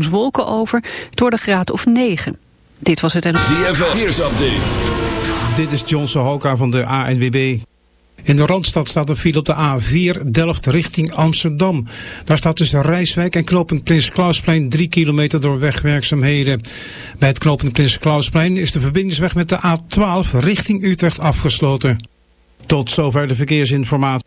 wolken over. Het wordt een graad of 9. Dit was het en... ZFM, Dit is John Sohoka van de ANWB. In de Randstad staat een file op de A4 Delft richting Amsterdam. Daar staat tussen Rijswijk en knooppunt Prins Klausplein 3 kilometer door wegwerkzaamheden. Bij het knooppunt Prins Klausplein is de verbindingsweg met de A12 richting Utrecht afgesloten. Tot zover de verkeersinformatie.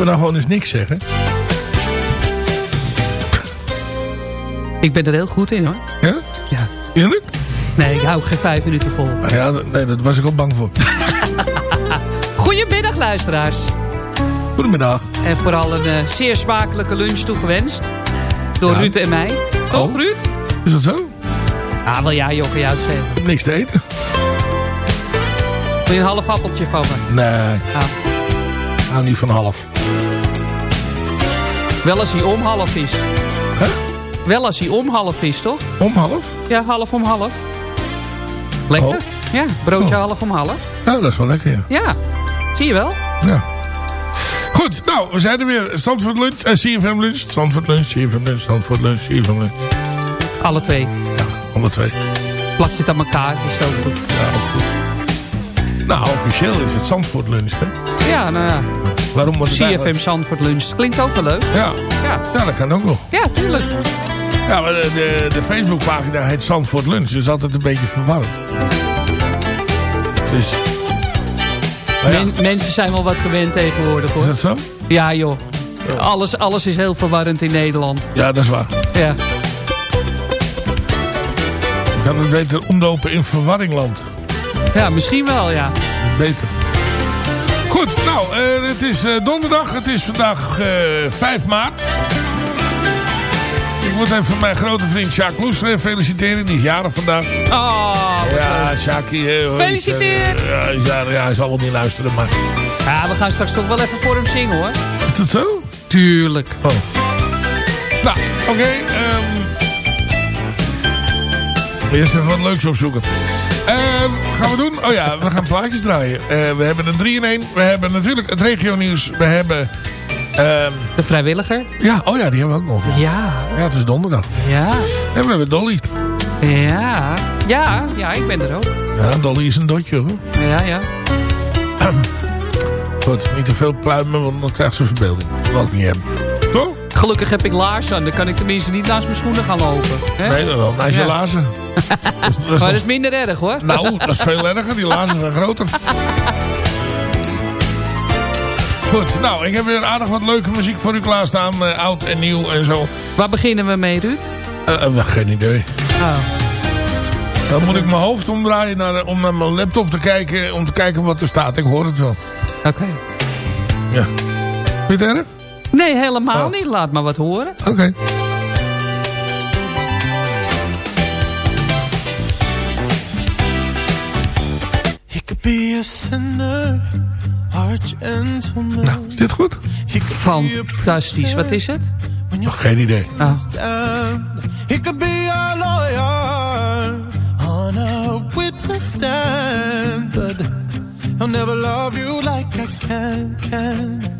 Zullen we nou gewoon eens niks zeggen? Ik ben er heel goed in hoor. Ja? Ja. Eerlijk? Nee, ik hou geen vijf minuten vol. Nou ja, nee, dat was ik al bang voor. Goedemiddag luisteraars. Goedemiddag. En vooral een eh, zeer smakelijke lunch toegewenst. Door Ja. Ruud en mij. Toch Oh. Ruud? Is dat zo? Ja, wil jij Jokke juist geven. Ik heb niks te eten. Wil je een half appeltje van me? Nee, Ja. Nou niet van half. Wel als hij om half is. Hè? Wel als hij om half is, toch? Om half? Ja, half om half. Lekker. Oh. Ja, broodje Oh. half om half. Ja, dat is wel lekker, ja. Ja, zie je wel. ja. Goed, nou, we zijn er weer. Zandvoort Lunch, eh, CFM Lunch. Zandvoort Lunch, CFM Lunch, Zandvoort Lunch, CFM Lunch. Alle twee. Ja, alle twee. Plak je het aan elkaar, is het ook goed. Ja, ook goed. Nou, officieel is het Zandvoort Lunch, hè? Ja, nou ja. Waarom wordt het CFM eigenlijk- Zandvoort Lunch. Klinkt ook wel leuk. Ja. Ja, ja, dat kan ook nog. ja tuurlijk. Ja, maar de, de, de Facebookpagina heet Zandvoort Lunch. Dus altijd een beetje verwarrend. Dus... Maar ja, Men- mensen zijn wel wat gewend tegenwoordig is hoor. dat zo? Ja joh. Alles, alles is heel verwarrend in Nederland. Ja, dat is waar. Ja. Ik kan het beter omdopen in verwarringland. Ja, misschien wel ja. Beter. Goed, nou, eh, het is eh, donderdag. Het is vandaag eh 5 maart. Ik moet even mijn grote vriend Sjaak Loes feliciteren. Die is jarig vandaag. Oh, wat Ja. Sjaakie. Gefeliciteerd. ja, ja, hij zal wel niet luisteren, maar... Ja, we gaan straks toch wel even voor hem zingen hoor. Is dat zo? Tuurlijk. Oh. Nou, oké. ehm. Eerst even wat leuks opzoeken. Ehm, gaan we doen? Oh ja, we gaan plaatjes draaien. Eh, we hebben een 3 in 1. We hebben natuurlijk het regio nieuws. We hebben... ehm, De vrijwilliger? ja, oh ja, die hebben we ook nog. Ja. Ja, het is donderdag. Ja. En we hebben Dolly. Ja. Ja, ja, ik ben er ook. Ja, Dolly is een dotje hoor. Ja, ja. Goed, niet te veel pluimen, want dan krijgt ze verbeelding. Dat wil ik niet hebben. Zo? Gelukkig heb ik laars aan. Dan kan ik tenminste niet naast mijn schoenen gaan lopen. Hè? Nee, dat wel. Naast je Ja. Dat is, dat is Maar nog- dat is minder erg hoor. Nou, dat is veel erger. Die lazen zijn groter. Goed, nou, ik heb weer aardig wat leuke muziek voor u klaarstaan. eh, oud en nieuw en zo. Waar beginnen we mee, Ruud? Eh, eh, geen idee. Oh. Dan moet ik mijn hoofd omdraaien naar, om naar mijn laptop te kijken. Om te kijken wat er staat. Ik hoor het wel. Oké. Ja. Vind je het erg? Nee, helemaal Oh. niet. Laat maar wat horen. Oké. Gentleman. Nou, is dit goed? Fantastisch. Wat is het? Nog geen idee. Oh. stand. He could be a lawyer on a witness stand, but he'll never love you like I can. Can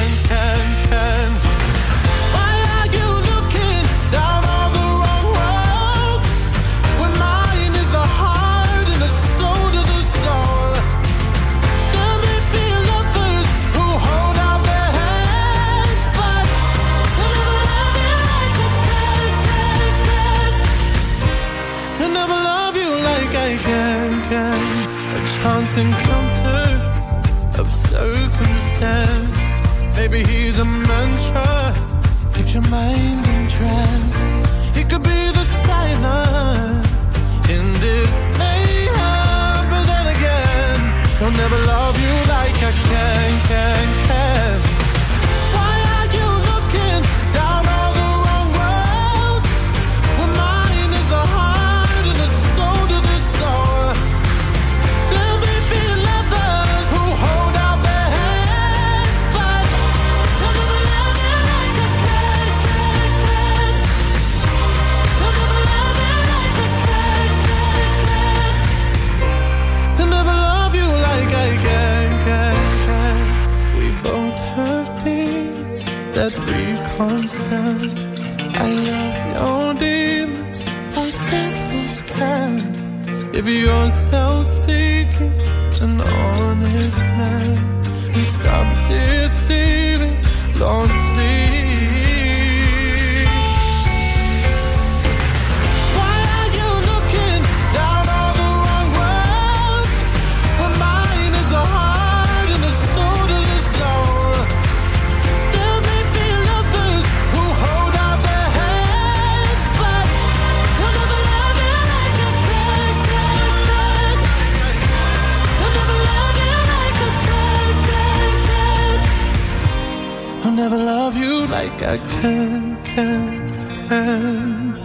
like I can, can, can.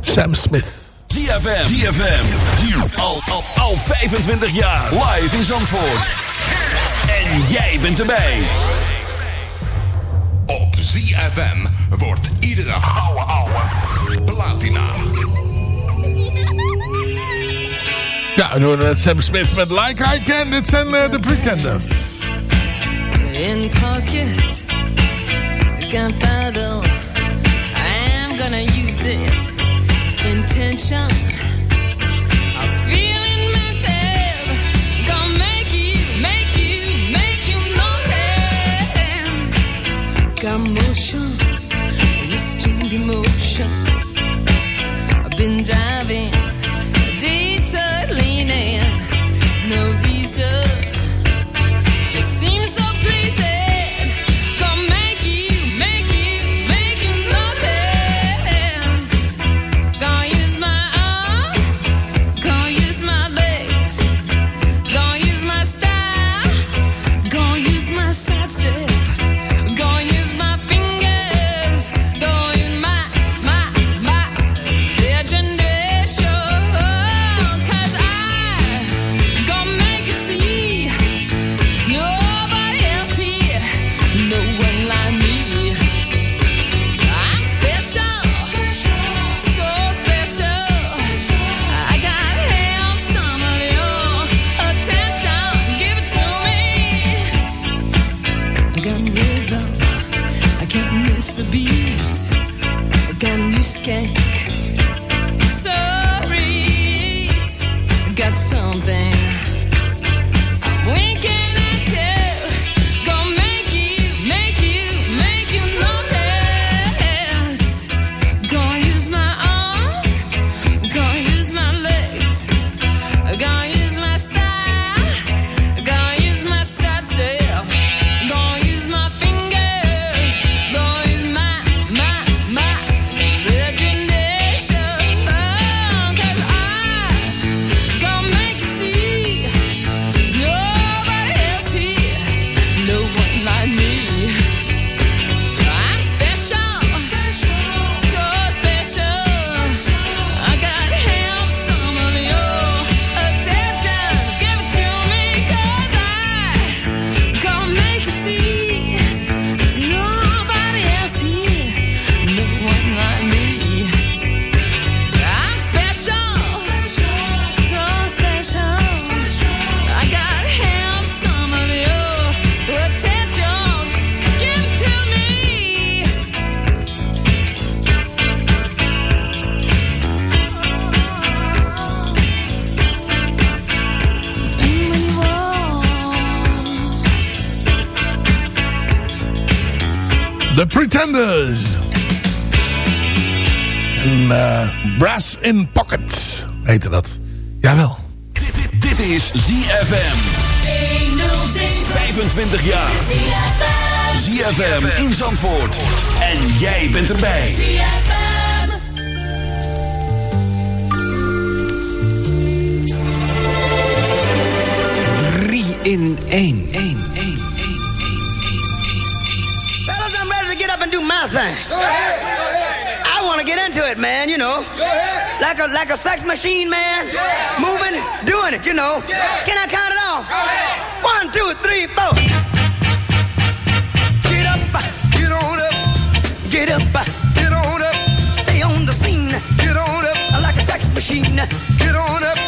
Sam Smith. ZFM. ZFM. Al, al, al 25 jaar. Live in Zandvoort. En jij bent erbij. Op ZFM wordt iedere ouwe ouwe platina. Ja, door uh, Sam Smith met Like I Can. Dit zijn uh, The Pretenders. In pocket, gunpowder. I'm gonna use it. Intention. I'm feeling mental. Gonna make you, make you, make you notice. Got motion, restrained emotion. I've been diving, in één. één. Fellas, I'm ready to get up and do my thing. I want to get into it, man, you know. Like a like a sex machine, man. Moving, doing it, you know. Can I count it off? One, two, three, four. Get up, get on up. Get up, get on up. Stay on the scene. Get on up. Like a sex machine. Get on up.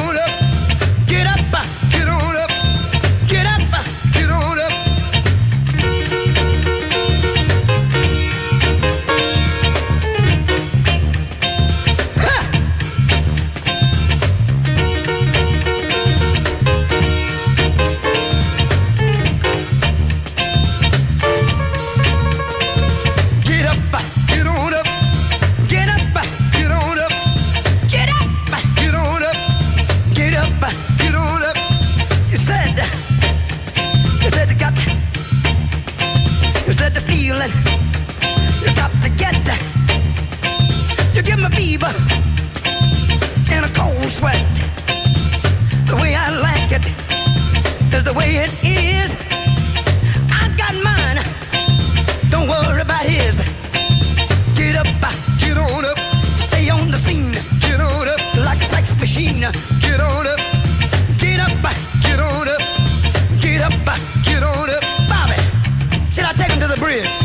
the way it is. I got mine. Don't his. Get up, uh, get on up. Stay on the scene. Get on up like a sex machine. Get on up. Get up, uh, get on up. Get up, uh, get on up. Bobby, should I take him to the bridge?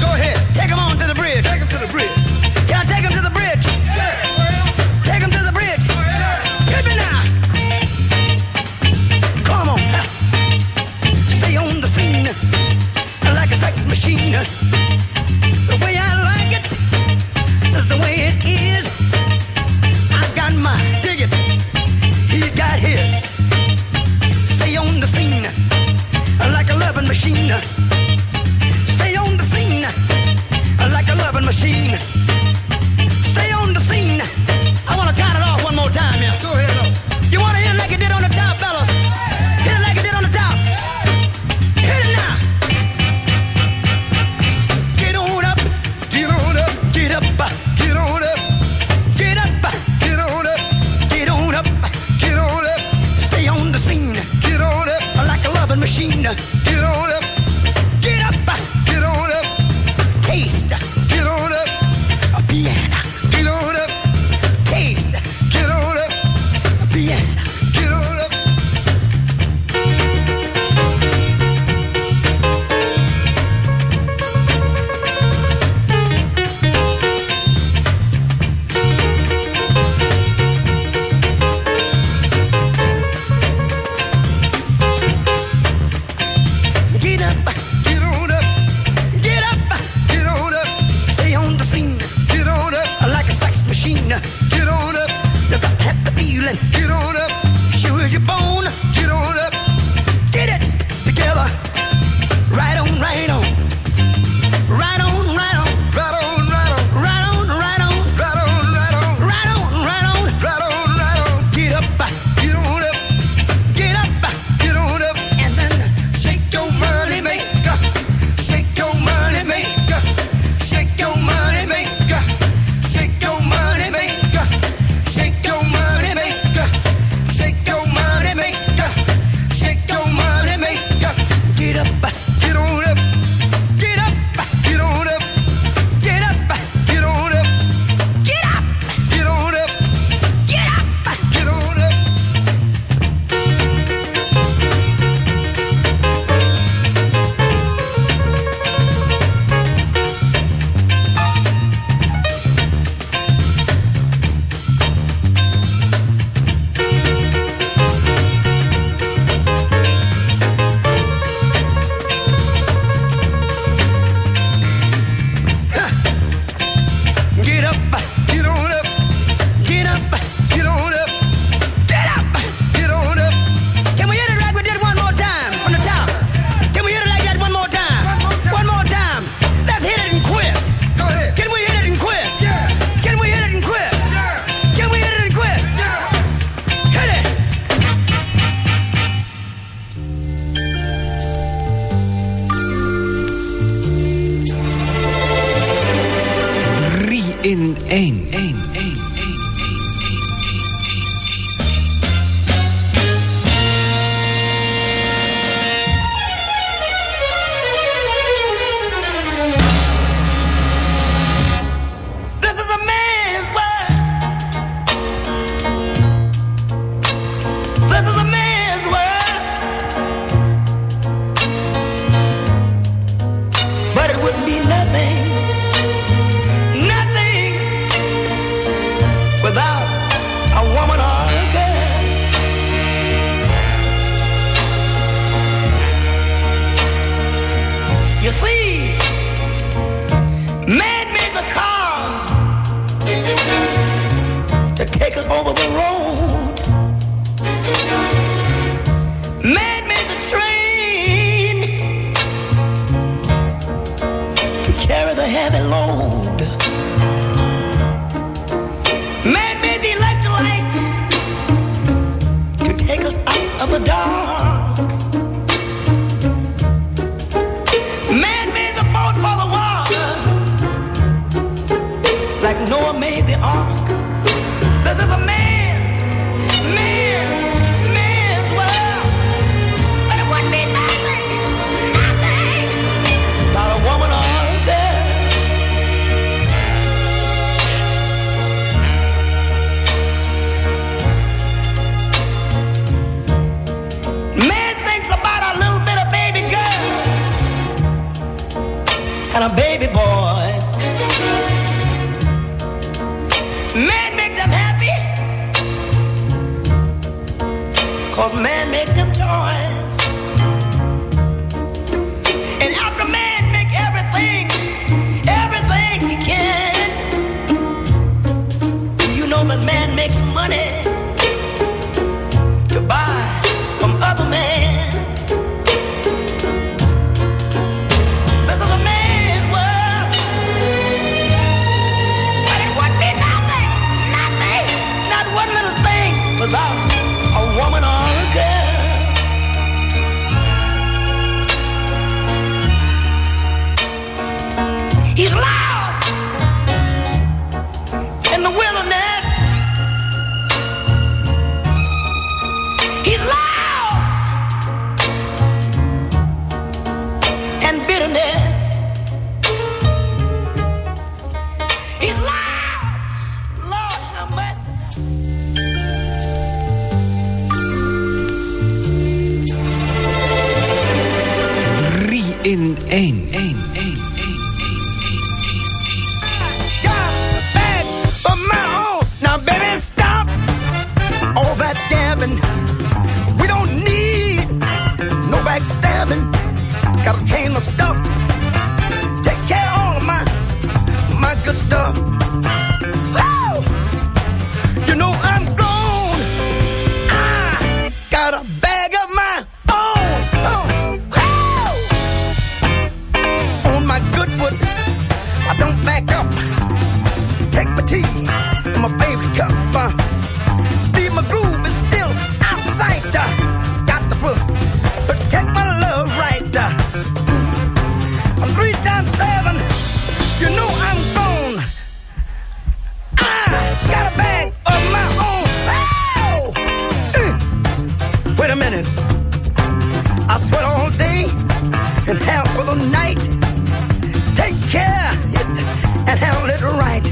Wait a minute. I sweat all day and half of the night. Take care and handle it right.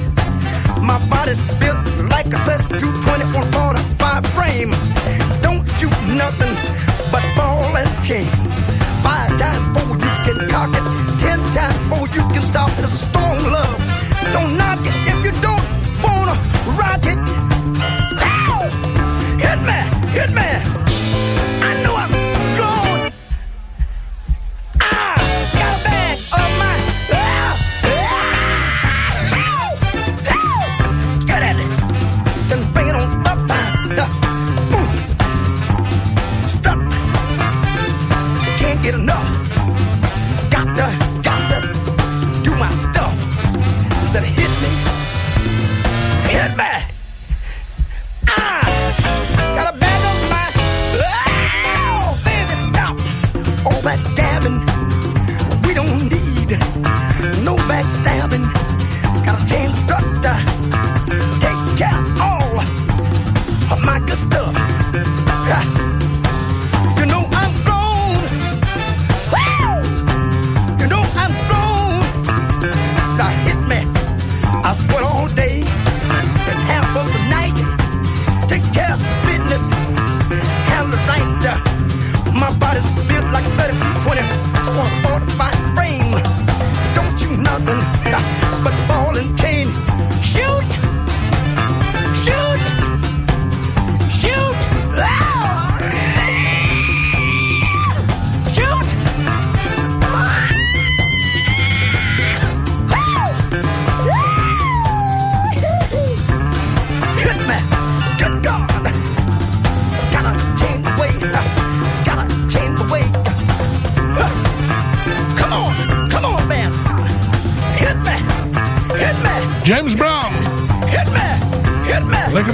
My body's built like a 3224 45 frame. Don't shoot nothing but ball and chain. Five times four you can cock it. Ten times four you can stop the strong love. Don't knock it if you don't wanna rock it.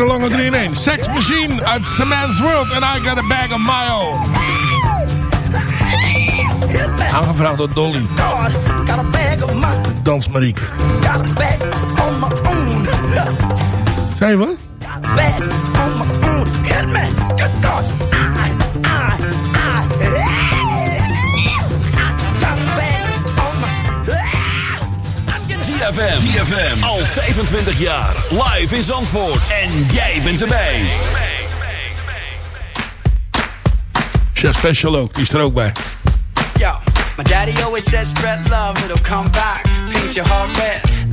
een lange 3 in 1. Sex Machine uit The Man's World. En I Got a Bag of My Own. Aangevraagd door Dolly. Dans Marieke. Zij wat? ZFM. ZFM. Al 25 jaar. Live in Zandvoort. En jij bent erbij. Chef Special ook. Die is er ook bij. Yo, my daddy always says spread love. It'll come back. Paint your heart red.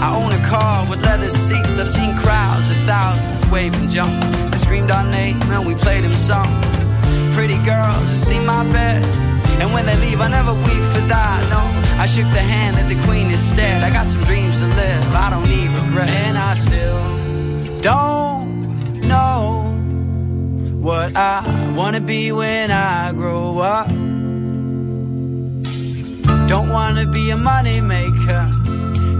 I own a car with leather seats. I've seen crowds of thousands wave and jump. I screamed our name and we played them song. Pretty girls that see my bed. And when they leave, I never weep for that. No, I shook the hand of the queen instead. I got some dreams to live. I don't need regret. And I still don't know what I wanna be when I grow up. Don't wanna be a money maker,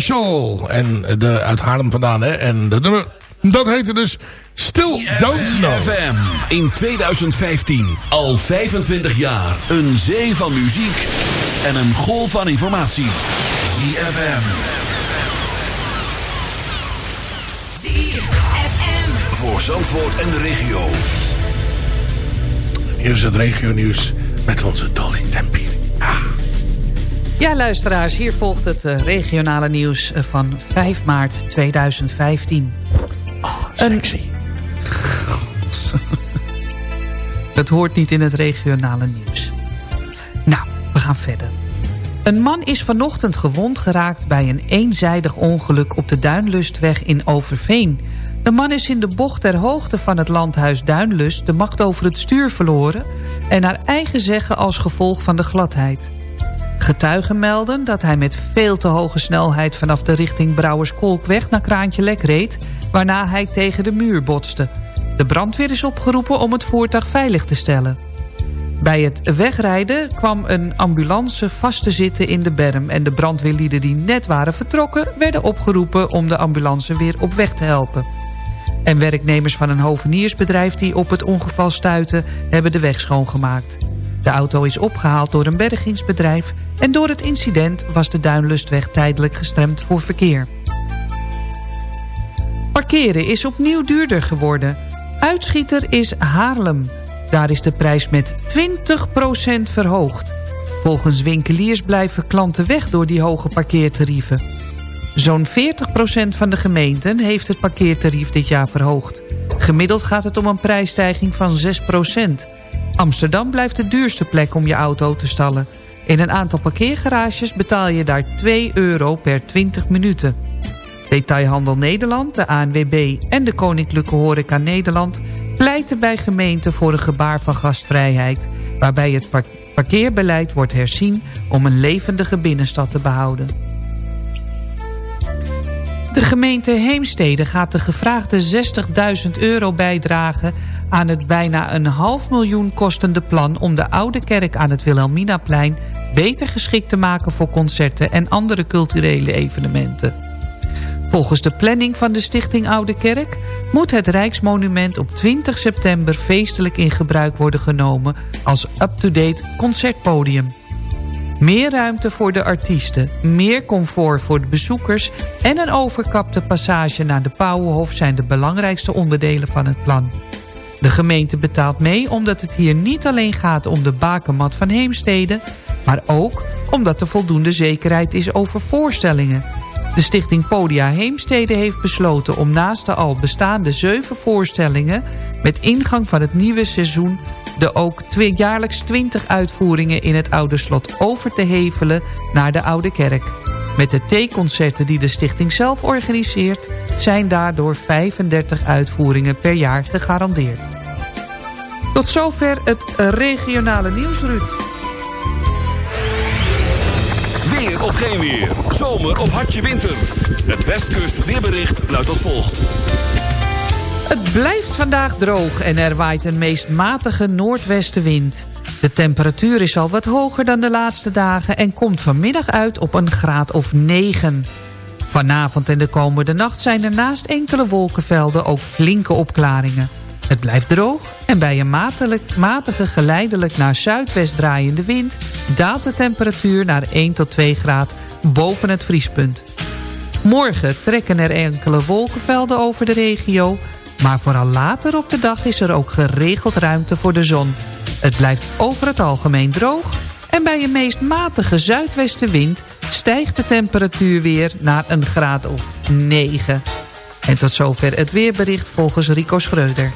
Special. En de, uit Haarlem vandaan, hè. En dat nummer, dat heette dus Still Don't Know. FM in 2015. Al 25 jaar. Een zee van muziek en een golf van informatie. ZFM. Voor Zandvoort en de regio. Hier is het regio nieuws met onze Dolly Tempie. Ja, luisteraars, hier volgt het eh, regionale nieuws eh, van 5 maart 2015. Oh, sexy. Dat hoort niet in het regionale nieuws. Nou, we gaan verder. Een man is vanochtend gewond geraakt bij een eenzijdig ongeluk op de Duinlustweg in Overveen. De man is in de bocht ter hoogte van het landhuis Duinlust de macht over het stuur verloren... en naar eigen zeggen als gevolg van de gladheid. Getuigen melden dat hij met veel te hoge snelheid... vanaf de richting Brouwerskolkweg naar Kraantje Lek reed... waarna hij tegen de muur botste. De brandweer is opgeroepen om het voertuig veilig te stellen. Bij het wegrijden kwam een ambulance vast te zitten in de berm... en de brandweerlieden die net waren vertrokken... werden opgeroepen om de ambulance weer op weg te helpen. En werknemers van een hoveniersbedrijf die op het ongeval stuiten... hebben de weg schoongemaakt. De auto is opgehaald door een bergingsbedrijf... en door het incident was de Duinlustweg tijdelijk gestremd voor verkeer. Parkeren is opnieuw duurder geworden. Uitschieter is Haarlem. Daar is de prijs met 20% verhoogd. Volgens winkeliers blijven klanten weg door die hoge parkeertarieven. Zo'n 40% van de gemeenten heeft het parkeertarief dit jaar verhoogd. Gemiddeld gaat het om een prijsstijging van 6 Amsterdam blijft de duurste plek om je auto te stallen. In een aantal parkeergarages betaal je daar 2 euro per 20 minuten. Detailhandel Nederland, de ANWB en de Koninklijke Horeca Nederland... pleiten bij gemeenten voor een gebaar van gastvrijheid... waarbij het parkeerbeleid wordt herzien om een levendige binnenstad te behouden. De gemeente Heemstede gaat de gevraagde 60.000 euro bijdragen... aan het bijna een half miljoen kostende plan... om de Oude Kerk aan het Wilhelminaplein beter geschikt te maken voor concerten en andere culturele evenementen. Volgens de planning van de Stichting Oude Kerk moet het Rijksmonument op 20 september feestelijk in gebruik worden genomen als up-to-date concertpodium. Meer ruimte voor de artiesten, meer comfort voor de bezoekers... en een overkapte passage naar de Pauwenhof zijn de belangrijkste onderdelen van het plan. De gemeente betaalt mee omdat het hier niet alleen gaat om de bakermat van Heemstede... maar ook omdat er voldoende zekerheid is over voorstellingen. De stichting Podia Heemstede heeft besloten om naast de al bestaande zeven voorstellingen... met ingang van het nieuwe seizoen de ook jaarlijks 20 uitvoeringen in het Oude Slot over te hevelen naar de Oude Kerk. Met de theeconcerten die de stichting zelf organiseert... zijn daardoor 35 uitvoeringen per jaar gegarandeerd. Tot zover het regionale nieuws, Ruud. Weer of geen weer, zomer of hartje winter. Het Westkust weerbericht luidt als volgt. Het blijft vandaag droog en er waait een meest matige noordwestenwind. De temperatuur is al wat hoger dan de laatste dagen... en komt vanmiddag uit op een graad of 9. Vanavond en de komende nacht zijn er naast enkele wolkenvelden... ook flinke opklaringen. Het blijft droog en bij een matige geleidelijk naar zuidwest draaiende wind... daalt de temperatuur naar 1 tot 2 graden boven het vriespunt. Morgen trekken er enkele wolkenvelden over de regio... maar vooral later op de dag is er ook geregeld ruimte voor de zon. Het blijft over het algemeen droog... en bij een meest matige zuidwestenwind stijgt de temperatuur weer naar een graad of 9. En tot zover het weerbericht volgens Rico Schreuder.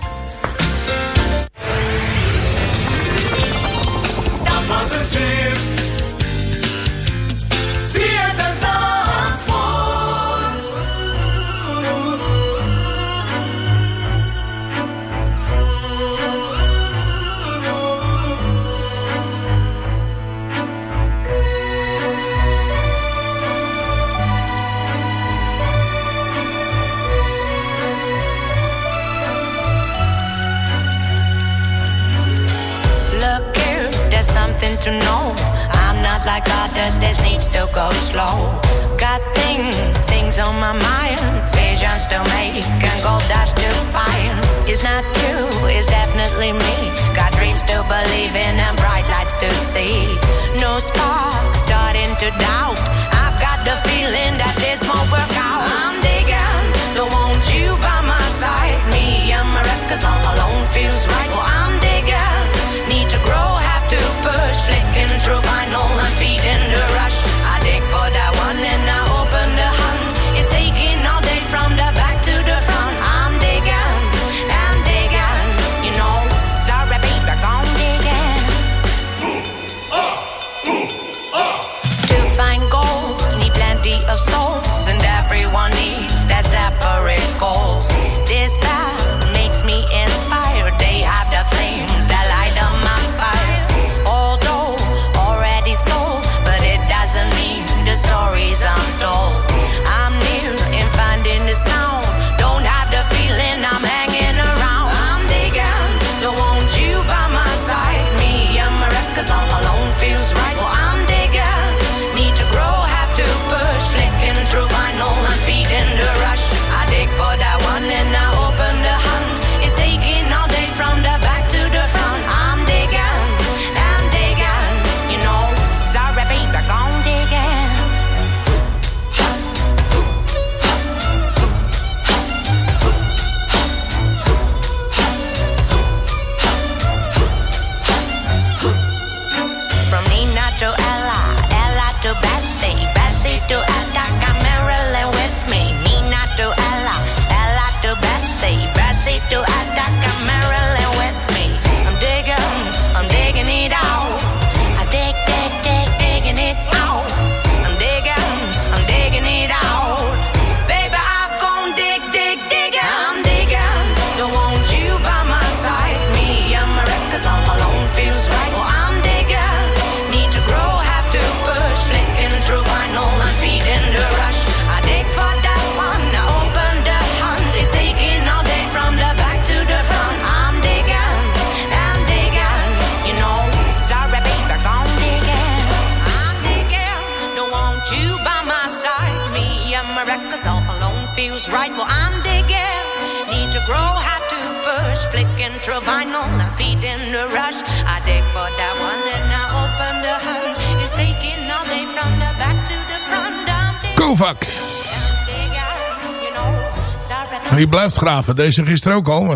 Die blijft graven. Deze gisteren ook.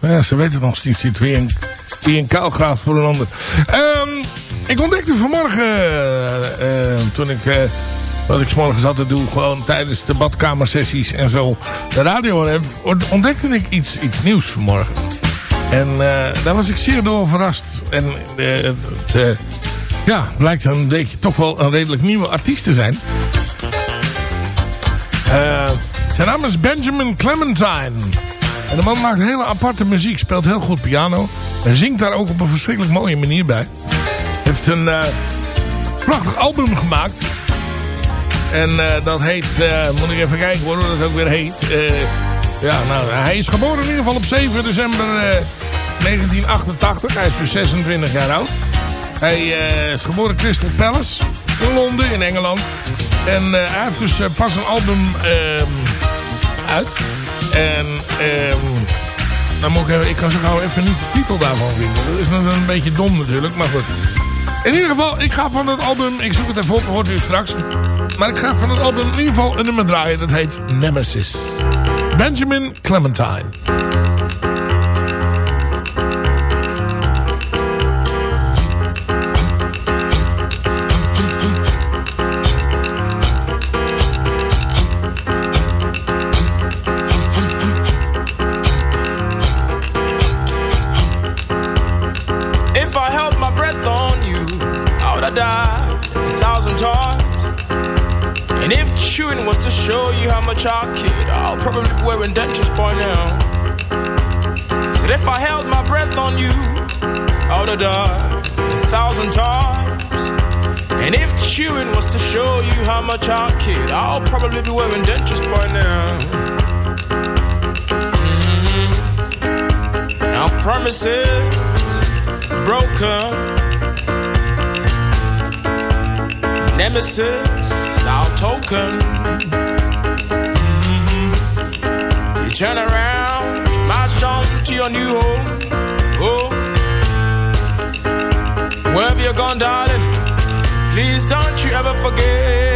Maar ja, ze weten nog steeds niet wie een, wie een kuil graaft voor een ander. Ehm, ik ontdekte vanmorgen, eh, toen ik, eh, wat ik 's morgens altijd doe, gewoon tijdens de badkamersessies en zo, de radio heb, ontdekte ik iets, iets nieuws vanmorgen. En eh, daar was ik zeer door verrast. En het eh, ja, blijkt een beetje toch wel een redelijk nieuwe artiest te zijn. Eh, zijn naam is Benjamin Clementine. En de man maakt hele aparte muziek. Speelt heel goed piano. En zingt daar ook op een verschrikkelijk mooie manier bij. Heeft een eh, prachtig album gemaakt. En eh, dat heet... moet ik even kijken hoor, hoe dat ook weer heet. Ja, nou, hij is geboren in ieder geval op 7 december eh, 1988. Hij is dus 26 jaar oud. Hij is geboren Crystal Palace Londen, in Engeland. En eh, hij heeft dus eh, pas een album ehm, uit. En ehm, dan moet ik, even, ik kan zo gauw even niet de titel daarvan vinden. Dat is nog een beetje dom natuurlijk, maar goed. In ieder geval, ik ga van het album, ik zoek het even op, hoort u straks. Maar ik ga van het album in ieder geval een nummer draaien. Dat heet Nemesis. Benjamin Clementine. Show you how much I kid, I'll probably be wearing dentures by now. Said if I held my breath on you, I would have died a thousand times. And if chewing was to show you how much I kid, I'll probably be wearing dentures by now. Mhm. Now promises broken. Nemesis our token. Turn around, march on to your new home. Oh. Wherever you're gone, darling, please don't you ever forget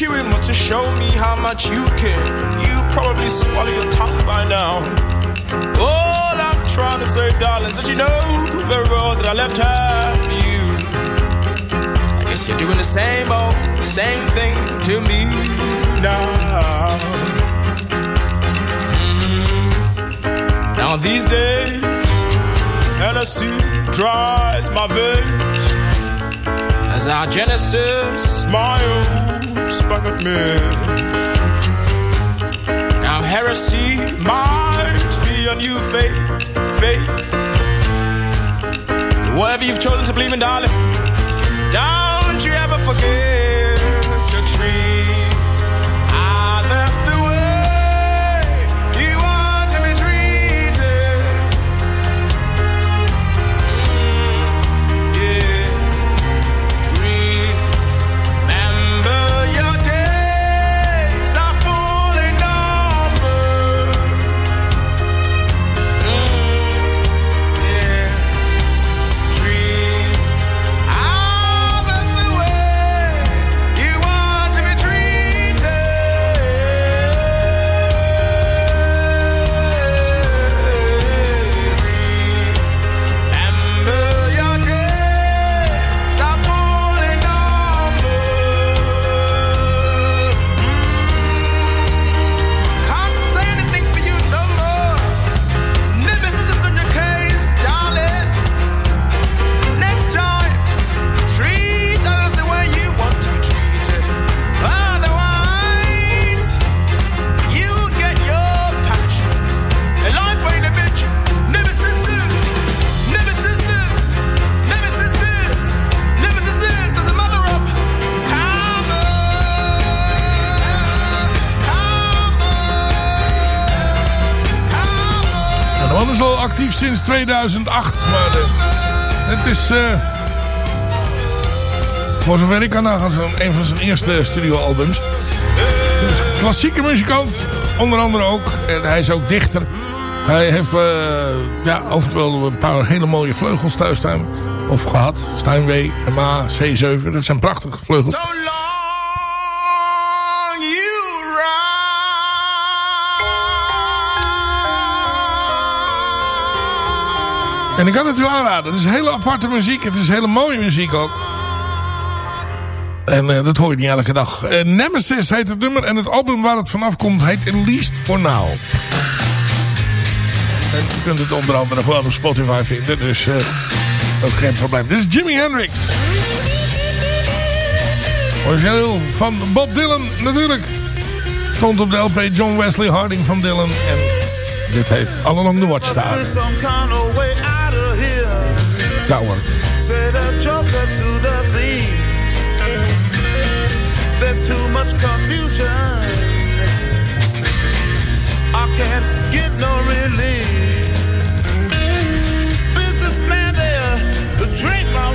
Chewing was to show me how much you care, you probably swallow your tongue by now. All I'm trying to say, darling, is that you know very well that I left half for you. I guess you're doing the same old, same thing to me now. Mhm. Now these days, Hennessy dries my veins as our Genesis smiles at me. Now heresy might be a new fate, faith. Whatever you've chosen to believe in, darling, don't you ever forget to treat sinds 2008. Maar eh, het is... eh, voor zover ik kan nagaan, een van zijn eerste studioalbums. Dus klassieke muzikant, onder andere ook. En hij is ook dichter. Hij heeft eh, ja, oftewel een paar hele mooie vleugels thuis staan. Of gehad. Steinway, MA, C7. Dat zijn prachtige vleugels. En ik kan het u aanraden. Het is hele aparte muziek. Het is hele mooie muziek ook. En eh, dat hoor je niet elke dag. Eh, Nemesis heet het nummer. En het album waar het vanaf komt heet At Least For Now. En je kunt het onder andere gewoon op Spotify vinden. Dus eh, ook geen probleem. Dit is Jimi Hendrix. Origineel van Bob Dylan natuurlijk. Stond op de LP John Wesley Harding van Dylan. En dit heet All Along the Watchtower. There's some kind of way out of here. Tower. Say the joker to the thief. There's too much confusion. I can't get no relief. Businessman there, drink my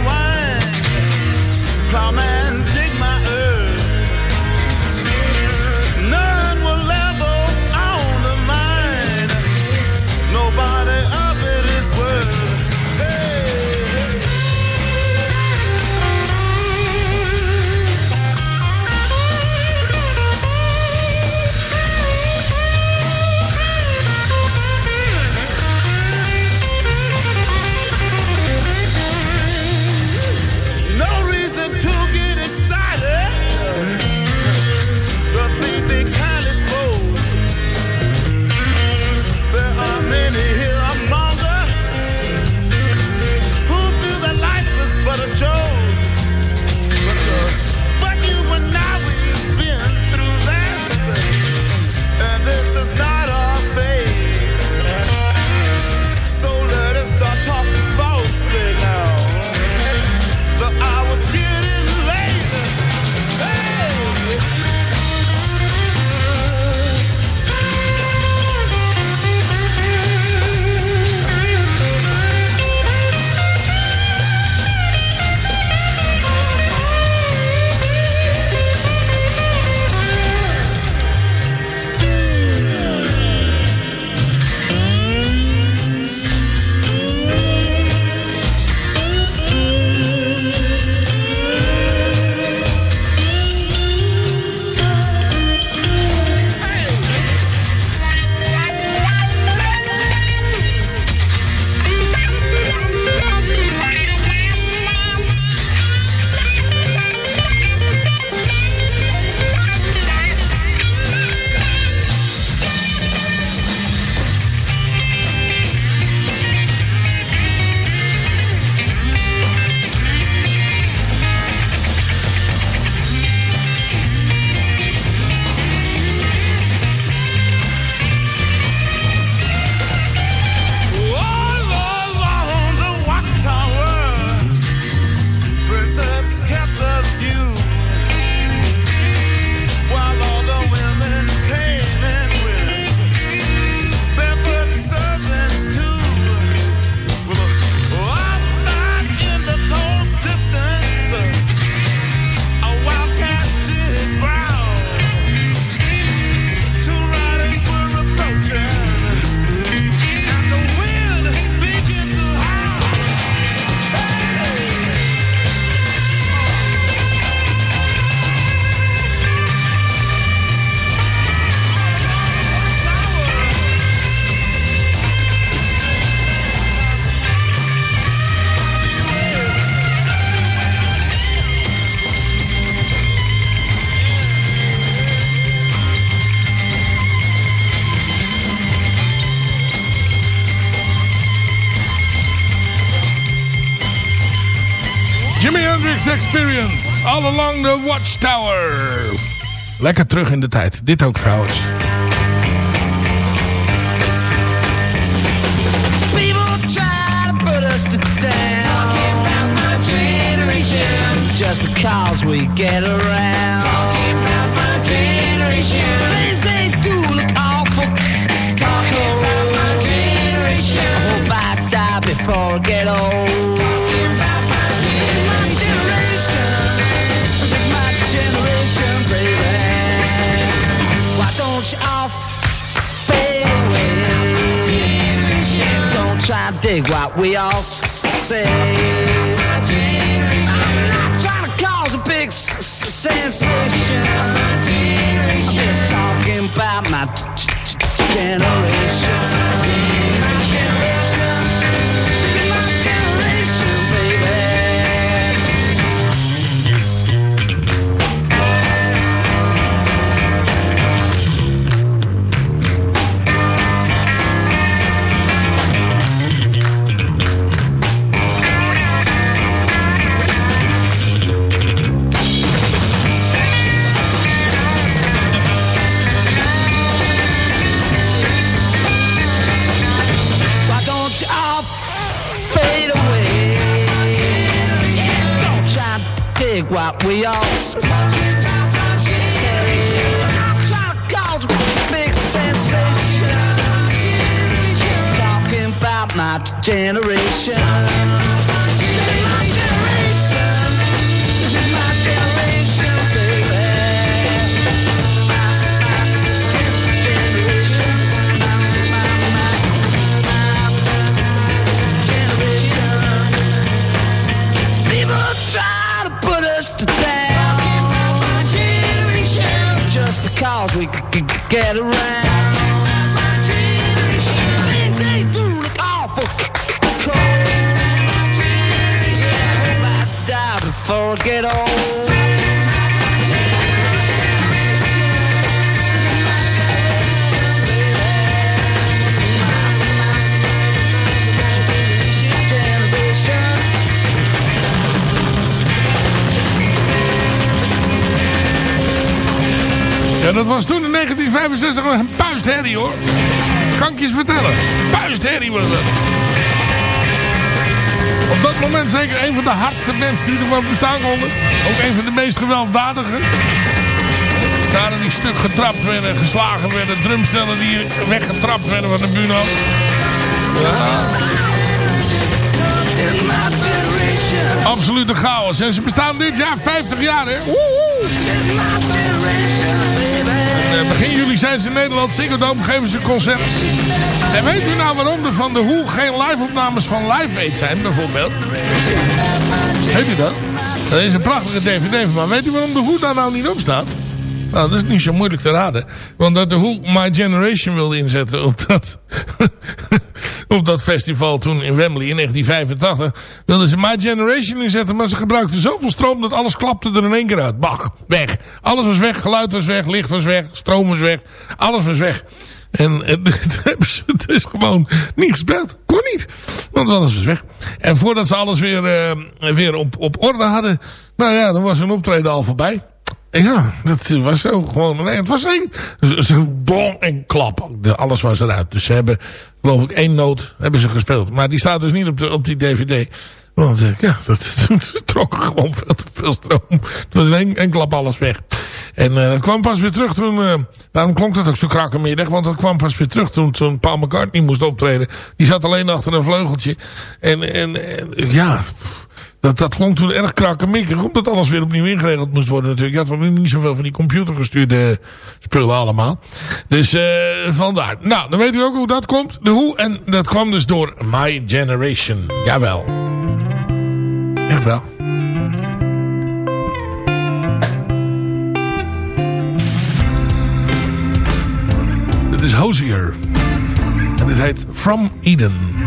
Lekker terug in de tijd. Dit ook trouwens. People try to put us to down. Talking about my generation. Just because we get around. Talking about my generation. Things they do look awful. Talking about my generation. before I get old. Dig what we all say. I'm not trying cause a big sensation. I'm just talking about my generation. Sensation. Just talking about my generation. Get around. Dat was toen in 1965 een puistherrie hoor. Kan ik je eens vertellen. Puistherrie was dat. Op dat moment zeker een van de hardste bands die er bestaan konden. Ook een van de meest gewelddadige. Daar die stuk getrapt werden, geslagen werden. Drumstellen die weggetrapt werden van de Buno. Absolute chaos. En ze bestaan dit jaar 50 jaar, hè? Woehoe. Eh, begin juli zijn ze in Nederland. Ziggo Dome geven ze een concert. En weet u nou waarom er van de Hoe geen live-opnames van Live Aid zijn, bijvoorbeeld? Weet u dat? Dat is een prachtige dvd van maar weet u waarom de Hoe daar nou niet op staat? Nou, dat is niet zo moeilijk te raden. Want dat de Who My Generation wilde inzetten op dat, op dat festival toen in Wembley in 1985. Wilden ze My Generation inzetten, maar ze gebruikten zoveel stroom dat alles klapte er in één keer uit. Bach, weg. Alles was weg, geluid was weg, licht was weg, stroom was weg. Alles was weg. En eh, het hebben ze dus gewoon niet gespeeld. Kon niet. Want alles was weg. En voordat ze alles weer, eh, weer op, op orde hadden. Nou ja, dan was hun optreden al voorbij. Ja, dat was zo gewoon. Nee, het was één. Bom en klap. Alles was eruit. Dus ze hebben, geloof ik, één noot hebben ze gespeeld. Maar die staat dus niet op, de, op die dvd. Want eh, ja, dat trokken gewoon veel te veel stroom. Het was één, één klap alles weg. En eh, dat kwam pas weer terug toen... eh, daarom klonk dat ook zo krakkemiddag. Want dat kwam pas weer terug toen, toen Paul McCartney moest optreden. Die zat alleen achter een vleugeltje. En, en, en ja... Dat, dat klonk toen erg krakkemikkig. Omdat alles weer opnieuw ingeregeld moest worden natuurlijk. Je had wel niet zoveel van die computergestuurde spullen allemaal. Dus eh vandaar. Nou, dan weet u ook hoe dat komt. De hoe. En dat kwam dus door My Generation. Jawel. Echt wel. Dit is Hosier. En dit heet From Eden.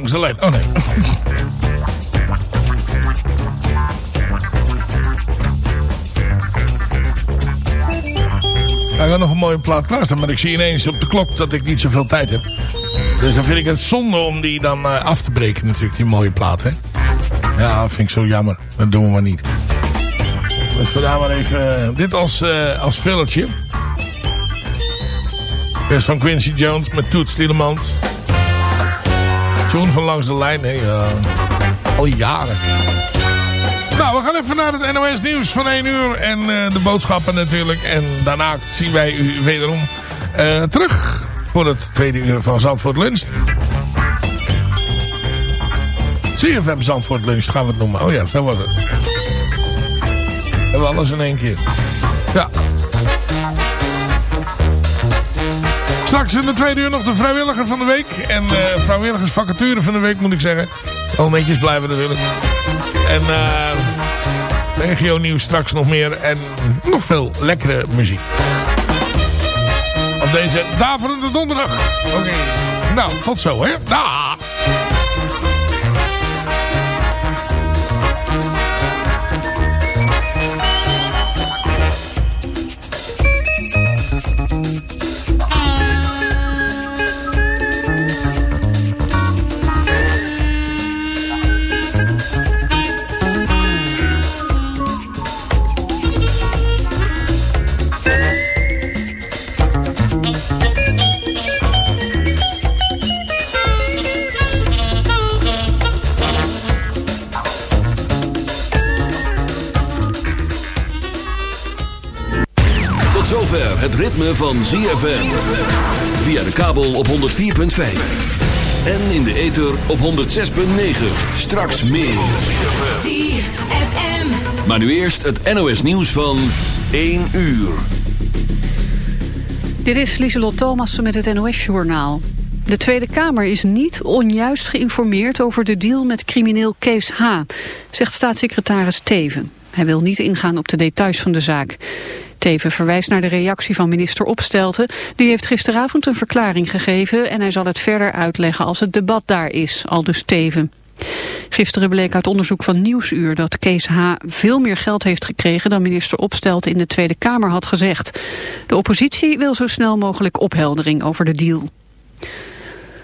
Langs de. Oh nee. Ik ga nog een mooie plaat klaarstaan, maar ik zie ineens op de klok dat ik niet zoveel tijd heb. Dus dan vind ik het zonde om die dan eh, af te breken natuurlijk, die mooie plaat, hè. Ja, vind ik zo jammer. Dat doen we maar niet. Dus vandaar maar even eh, dit als, eh als fillertje. Eerst van Quincy Jones met Toets Tielemans. Tune van Langs de Lijn, ja. al jaren. Nou, we gaan even naar het NOS nieuws van 1 uur. En eh, de boodschappen natuurlijk. En daarna zien wij u wederom eh, terug voor het tweede uur van Zandvoort Lunch. CFM Zandvoort Lunch gaan we het noemen. Oh ja, zo was het. Hebben we alles in één keer. Ja. Straks in de tweede uur nog de vrijwilliger van de week. En uh, vrijwilligersvacature van de week moet ik zeggen. Momentjes blijven natuurlijk. En uh, regio nieuws straks nog meer. En nog veel lekkere muziek. Op deze daverende donderdag. Oké. Nou, tot zo hè. Daag. Het ritme van ZFM. Via de kabel op 104.5. En in de ether op 106.9. Straks meer. ZFM. Maar nu eerst het NOS nieuws van 1 uur. Dit is Lieselot Thomassen met het NOS-journaal. De Tweede Kamer is niet onjuist geïnformeerd over de deal met crimineel Kees H., zegt staatssecretaris Teven. Hij wil niet ingaan op de details van de zaak. Teven verwijst naar de reactie van minister Opstelten. Die heeft gisteravond een verklaring gegeven en hij zal het verder uitleggen als het debat daar is, al dus Teven. Gisteren bleek uit onderzoek van Nieuwsuur dat Kees H. veel meer geld heeft gekregen dan minister Opstelten in de Tweede Kamer had gezegd. De oppositie wil zo snel mogelijk opheldering over de deal.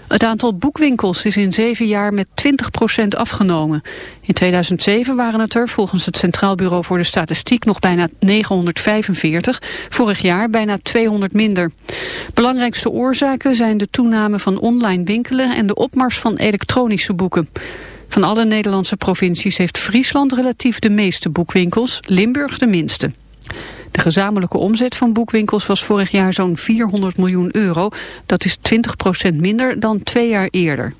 Het aantal boekwinkels is in zeven jaar met 20% afgenomen. In 2007 waren het er volgens het Centraal Bureau voor de Statistiek nog bijna 945. Vorig jaar bijna 200 minder. Belangrijkste oorzaken zijn de toename van online winkelen en de opmars van elektronische boeken. Van alle Nederlandse provincies heeft Friesland relatief de meeste boekwinkels, Limburg de minste. De gezamenlijke omzet van boekwinkels was vorig jaar zo'n 400 miljoen euro. Dat is 20% minder dan twee jaar eerder.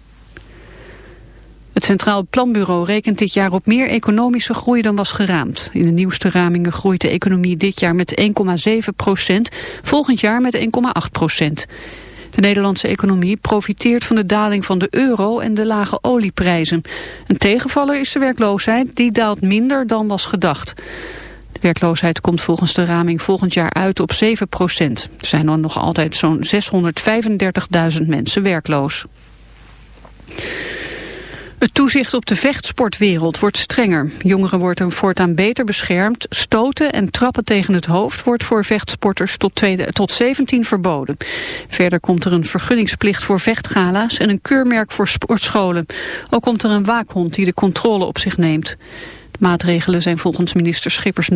Het Centraal Planbureau rekent dit jaar op meer economische groei dan was geraamd. In de nieuwste ramingen groeit de economie dit jaar met 1,7 procent, volgend jaar met 1,8 procent. De Nederlandse economie profiteert van de daling van de euro en de lage olieprijzen. Een tegenvaller is de werkloosheid, die daalt minder dan was gedacht. Werkloosheid komt volgens de raming volgend jaar uit op 7 procent. Er zijn dan nog altijd zo'n 635.000 mensen werkloos. Het toezicht op de vechtsportwereld wordt strenger. Jongeren worden voortaan beter beschermd. Stoten en trappen tegen het hoofd wordt voor vechtsporters tot, tweede, tot 17 verboden. Verder komt er een vergunningsplicht voor vechtgala's en een keurmerk voor sportscholen. Ook komt er een waakhond die de controle op zich neemt. De maatregelen zijn volgens minister Schippers